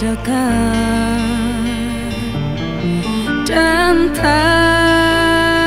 dekat dan takkan